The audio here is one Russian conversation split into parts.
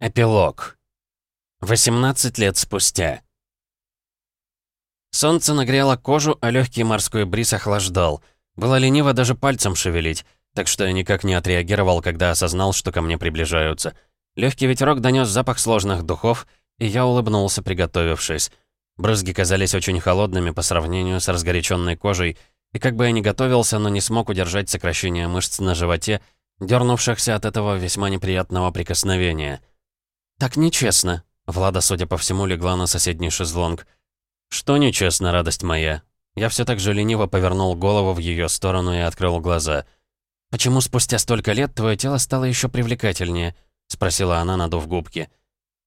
Эпилог. 18 лет спустя. Солнце нагрело кожу, а легкий морской бриз охлаждал. Было лениво даже пальцем шевелить, так что я никак не отреагировал, когда осознал, что ко мне приближаются. Легкий ветерок донес запах сложных духов, и я улыбнулся, приготовившись. Брызги казались очень холодными по сравнению с разгоряченной кожей, и как бы я ни готовился, но не смог удержать сокращение мышц на животе, дернувшихся от этого весьма неприятного прикосновения — «Так нечестно». Влада, судя по всему, легла на соседний шезлонг. «Что нечестно, радость моя?» Я все так же лениво повернул голову в ее сторону и открыл глаза. «Почему спустя столько лет твое тело стало еще привлекательнее?» — спросила она, надув губки.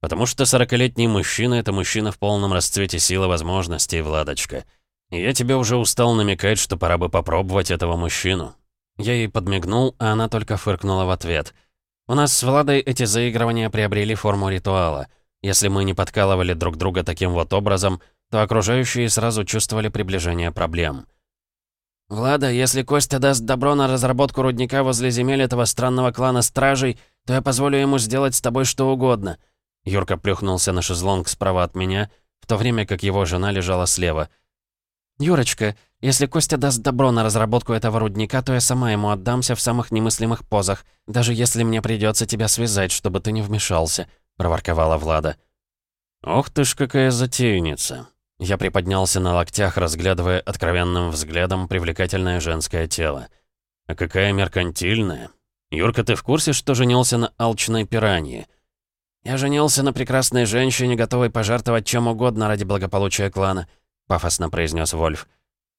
«Потому что сорокалетний мужчина — это мужчина в полном расцвете силы возможностей, Владочка. И я тебе уже устал намекать, что пора бы попробовать этого мужчину». Я ей подмигнул, а она только фыркнула в ответ — у нас с Владой эти заигрывания приобрели форму ритуала. Если мы не подкалывали друг друга таким вот образом, то окружающие сразу чувствовали приближение проблем. «Влада, если Костя даст добро на разработку рудника возле земель этого странного клана Стражей, то я позволю ему сделать с тобой что угодно». Юрка плюхнулся на шезлонг справа от меня, в то время как его жена лежала слева. «Юрочка, если Костя даст добро на разработку этого рудника, то я сама ему отдамся в самых немыслимых позах, даже если мне придется тебя связать, чтобы ты не вмешался», — проворковала Влада. «Ох ты ж какая затейница!» Я приподнялся на локтях, разглядывая откровенным взглядом привлекательное женское тело. «А какая меркантильная! Юрка, ты в курсе, что женился на алчной пиранье?» «Я женился на прекрасной женщине, готовой пожертвовать чем угодно ради благополучия клана», — пафосно произнес Вольф.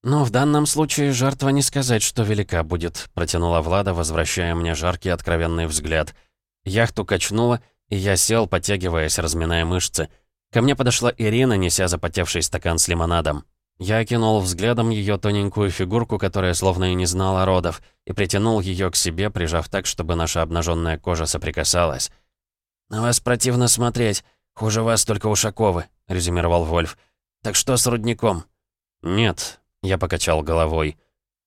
«Но в данном случае жертва не сказать, что велика будет», — протянула Влада, возвращая мне жаркий откровенный взгляд. Яхту качнула, и я сел, подтягиваясь, разминая мышцы. Ко мне подошла Ирина, неся запотевший стакан с лимонадом. Я окинул взглядом ее тоненькую фигурку, которая словно и не знала родов, и притянул ее к себе, прижав так, чтобы наша обнаженная кожа соприкасалась. «На вас противно смотреть. Хуже вас только Ушаковы», — резюмировал Вольф. «Так что с рудником?» «Нет», я покачал головой.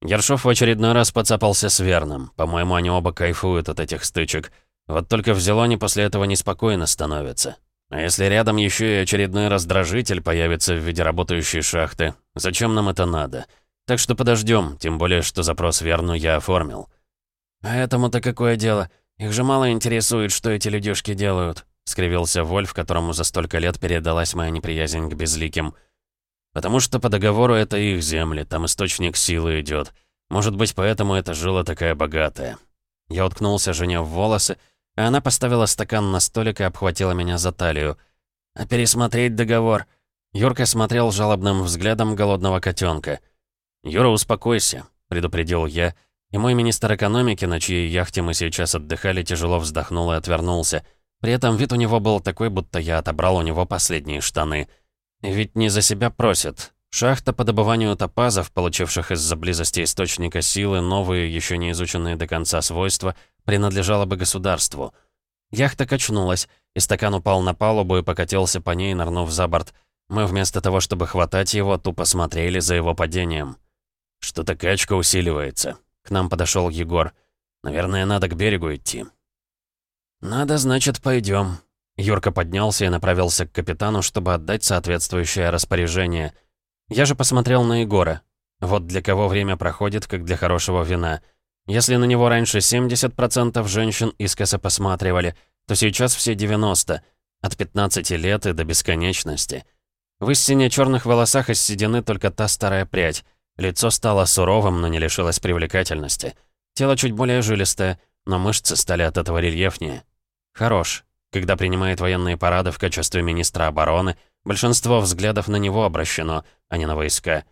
Ершов в очередной раз поцапался с Верном. По-моему, они оба кайфуют от этих стычек. Вот только в Зелоне после этого неспокойно становится. А если рядом еще и очередной раздражитель появится в виде работающей шахты, зачем нам это надо? Так что подождем, тем более, что запрос Верну я оформил. «А этому-то какое дело? Их же мало интересует, что эти людишки делают», — скривился Вольф, которому за столько лет передалась моя неприязнь к безликим. Потому что по договору это их земли, там источник силы идет. Может быть, поэтому эта жила такая богатая. Я уткнулся жене в волосы, а она поставила стакан на столик и обхватила меня за талию. «А пересмотреть договор?» Юрка смотрел жалобным взглядом голодного котенка. «Юра, успокойся», — предупредил я, и мой министр экономики, на чьей яхте мы сейчас отдыхали, тяжело вздохнул и отвернулся. При этом вид у него был такой, будто я отобрал у него последние штаны — ведь не за себя просят. Шахта по добыванию топазов, получивших из-за близости источника силы новые, еще не изученные до конца свойства, принадлежала бы государству. Яхта качнулась, и стакан упал на палубу и покатился по ней, нырнув за борт. Мы вместо того, чтобы хватать его, тупо смотрели за его падением. «Что-то качка усиливается». К нам подошел Егор. «Наверное, надо к берегу идти». «Надо, значит, пойдем», Юрка поднялся и направился к капитану, чтобы отдать соответствующее распоряжение. Я же посмотрел на Егора. Вот для кого время проходит, как для хорошего вина. Если на него раньше 70% женщин искоса посматривали, то сейчас все 90%, от 15 лет и до бесконечности. В истине черных волосах из только та старая прядь. Лицо стало суровым, но не лишилось привлекательности. Тело чуть более жилистое, но мышцы стали от этого рельефнее. Хорош, когда принимает военные парады в качестве министра обороны, большинство взглядов на него обращено, а не на войска.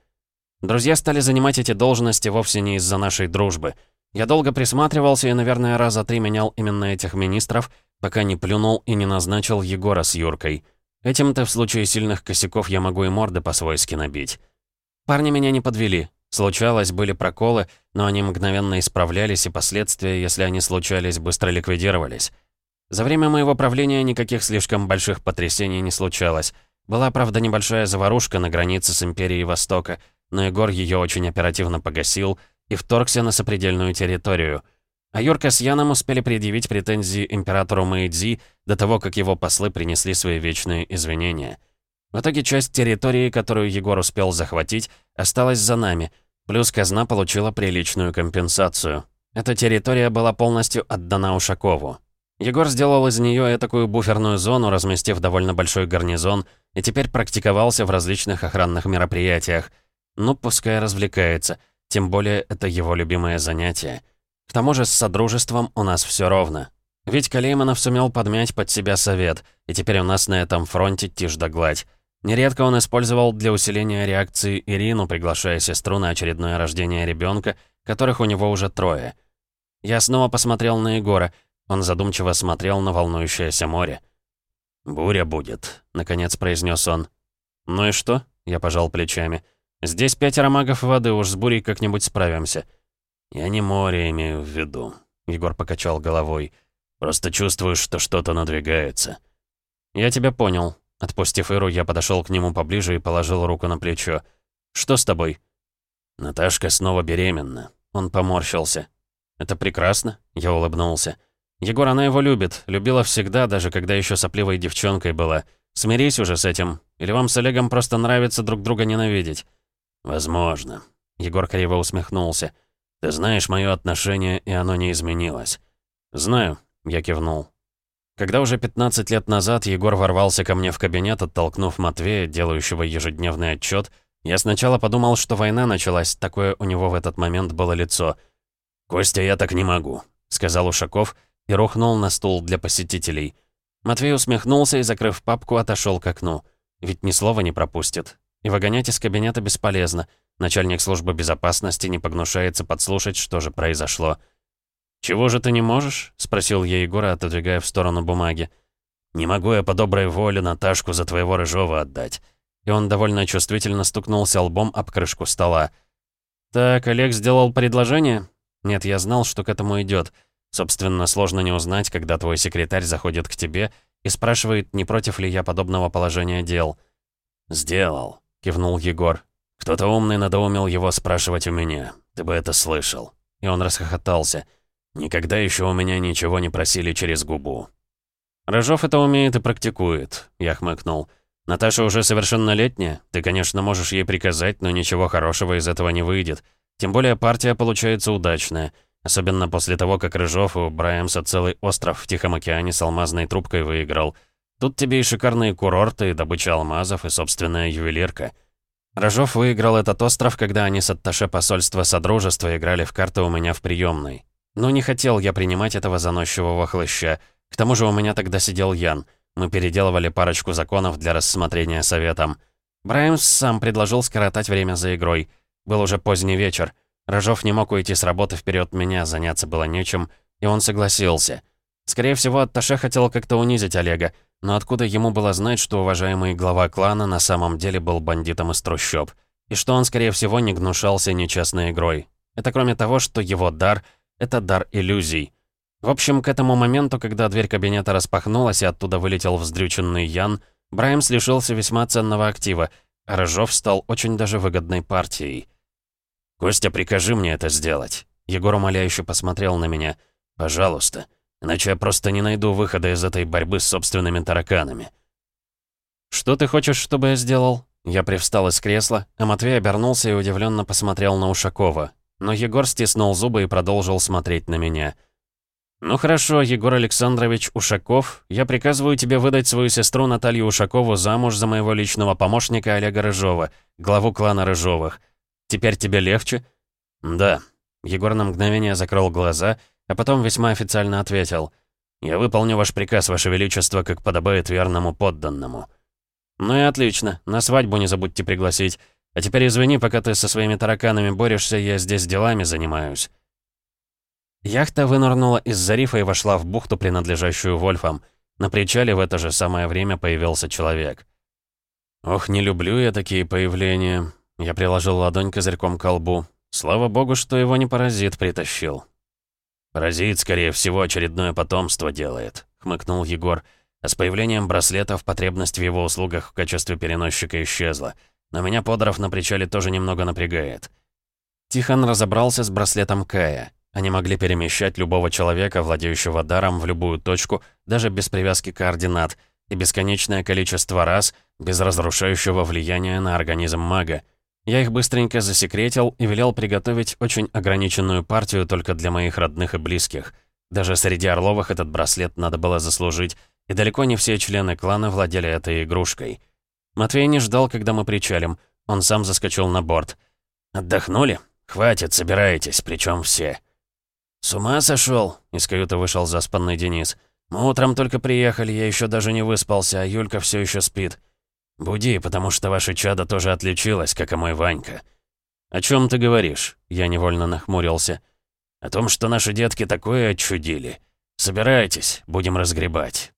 Друзья стали занимать эти должности вовсе не из-за нашей дружбы. Я долго присматривался и, наверное, раза три менял именно этих министров, пока не плюнул и не назначил Егора с Юркой. Этим-то в случае сильных косяков я могу и морды по-свойски набить. Парни меня не подвели. Случалось, были проколы, но они мгновенно исправлялись, и последствия, если они случались, быстро ликвидировались. За время моего правления никаких слишком больших потрясений не случалось. Была, правда, небольшая заварушка на границе с Империей Востока, но Егор ее очень оперативно погасил и вторгся на сопредельную территорию. А Юрка с Яном успели предъявить претензии императору Мэйдзи до того, как его послы принесли свои вечные извинения. В итоге часть территории, которую Егор успел захватить, осталась за нами, плюс казна получила приличную компенсацию. Эта территория была полностью отдана Ушакову. Егор сделал из нее такую буферную зону, разместив довольно большой гарнизон, и теперь практиковался в различных охранных мероприятиях. Ну, пускай развлекается, тем более это его любимое занятие. К тому же с Содружеством у нас все ровно. Ведь Калейманов сумел подмять под себя совет, и теперь у нас на этом фронте тишь да гладь. Нередко он использовал для усиления реакции Ирину, приглашая сестру на очередное рождение ребенка, которых у него уже трое. Я снова посмотрел на Егора, он задумчиво смотрел на волнующееся море. «Буря будет», — наконец произнес он. «Ну и что?» — я пожал плечами. «Здесь пятеро магов воды, уж с бурей как-нибудь справимся». «Я не море имею в виду», — Егор покачал головой. «Просто чувствую, что что-то надвигается». «Я тебя понял». Отпустив Иру, я подошел к нему поближе и положил руку на плечо. «Что с тобой?» «Наташка снова беременна». Он поморщился. «Это прекрасно», — я улыбнулся. «Егор, она его любит. Любила всегда, даже когда еще сопливой девчонкой была. Смирись уже с этим. Или вам с Олегом просто нравится друг друга ненавидеть?» «Возможно». Егор криво усмехнулся. «Ты знаешь мое отношение, и оно не изменилось». «Знаю», — я кивнул. Когда уже 15 лет назад Егор ворвался ко мне в кабинет, оттолкнув Матвея, делающего ежедневный отчет, я сначала подумал, что война началась, такое у него в этот момент было лицо. «Костя, я так не могу», — сказал Ушаков и рухнул на стул для посетителей. Матвей усмехнулся и, закрыв папку, отошел к окну. Ведь ни слова не пропустит. И выгонять из кабинета бесполезно. Начальник службы безопасности не погнушается подслушать, что же произошло. «Чего же ты не можешь?» — спросил я Егора, отодвигая в сторону бумаги. «Не могу я по доброй воле Наташку за твоего рыжого отдать». И он довольно чувствительно стукнулся лбом об крышку стола. «Так, Олег сделал предложение?» «Нет, я знал, что к этому идет. Собственно, сложно не узнать, когда твой секретарь заходит к тебе и спрашивает, не против ли я подобного положения дел». «Сделал», — кивнул Егор. «Кто-то умный надоумил его спрашивать у меня. Ты бы это слышал». И он расхохотался. «Никогда еще у меня ничего не просили через губу». «Рыжов это умеет и практикует», — я хмыкнул. «Наташа уже совершеннолетняя. Ты, конечно, можешь ей приказать, но ничего хорошего из этого не выйдет. Тем более партия получается удачная. Особенно после того, как Рыжов у Брайамса целый остров в Тихом океане с алмазной трубкой выиграл. Тут тебе и шикарные курорты, и добыча алмазов, и собственная ювелирка. Рожов выиграл этот остров, когда они с атташе посольства Содружества играли в карты у меня в приемной. Но не хотел я принимать этого заносчивого хлыща. К тому же у меня тогда сидел Ян. Мы переделывали парочку законов для рассмотрения советом. Браймс сам предложил скоротать время за игрой. Был уже поздний вечер. Рожов не мог уйти с работы вперед меня, заняться было нечем, и он согласился. Скорее всего, Атташе хотел как-то унизить Олега, но откуда ему было знать, что уважаемый глава клана на самом деле был бандитом из трущоб? И что он, скорее всего, не гнушался нечестной игрой? Это кроме того, что его дар — это дар иллюзий. В общем, к этому моменту, когда дверь кабинета распахнулась и оттуда вылетел вздрюченный Ян, Браймс лишился весьма ценного актива, а Рыжов стал очень даже выгодной партией. «Костя, прикажи мне это сделать». Егор умоляюще посмотрел на меня. «Пожалуйста. Иначе я просто не найду выхода из этой борьбы с собственными тараканами». «Что ты хочешь, чтобы я сделал?» Я привстал из кресла, а Матвей обернулся и удивленно посмотрел на Ушакова. Но Егор стиснул зубы и продолжил смотреть на меня. «Ну хорошо, Егор Александрович Ушаков, я приказываю тебе выдать свою сестру Наталью Ушакову замуж за моего личного помощника Олега Рыжова, главу клана Рыжовых. Теперь тебе легче?» «Да». Егор на мгновение закрыл глаза, а потом весьма официально ответил. «Я выполню ваш приказ, ваше величество, как подобает верному подданному». «Ну и отлично. На свадьбу не забудьте пригласить. А теперь извини, пока ты со своими тараканами борешься, я здесь делами занимаюсь». Яхта вынырнула из зарифа и вошла в бухту, принадлежащую Вольфам. На причале в это же самое время появился человек. «Ох, не люблю я такие появления», я приложил ладонь козырьком к колбу. Слава богу, что его не паразит притащил. «Паразит, скорее всего, очередное потомство делает», — хмыкнул Егор. А с появлением браслетов потребность в его услугах в качестве переносчика исчезла. Но меня Подоров на причале тоже немного напрягает. Тихон разобрался с браслетом Кая. Они могли перемещать любого человека, владеющего даром, в любую точку, даже без привязки координат, и бесконечное количество раз, без разрушающего влияния на организм мага. Я их быстренько засекретил и велел приготовить очень ограниченную партию только для моих родных и близких. Даже среди Орловых этот браслет надо было заслужить, и далеко не все члены клана владели этой игрушкой. Матвей не ждал, когда мы причалим. Он сам заскочил на борт. «Отдохнули? Хватит, собирайтесь, причем все». «С ума сошел? из каюты вышел заспанный Денис. «Мы утром только приехали, я еще даже не выспался, а Юлька все еще спит. Буди, потому что ваше чадо тоже отличилось, как и мой Ванька». «О чем ты говоришь?» Я невольно нахмурился. «О том, что наши детки такое отчудили. Собирайтесь, будем разгребать».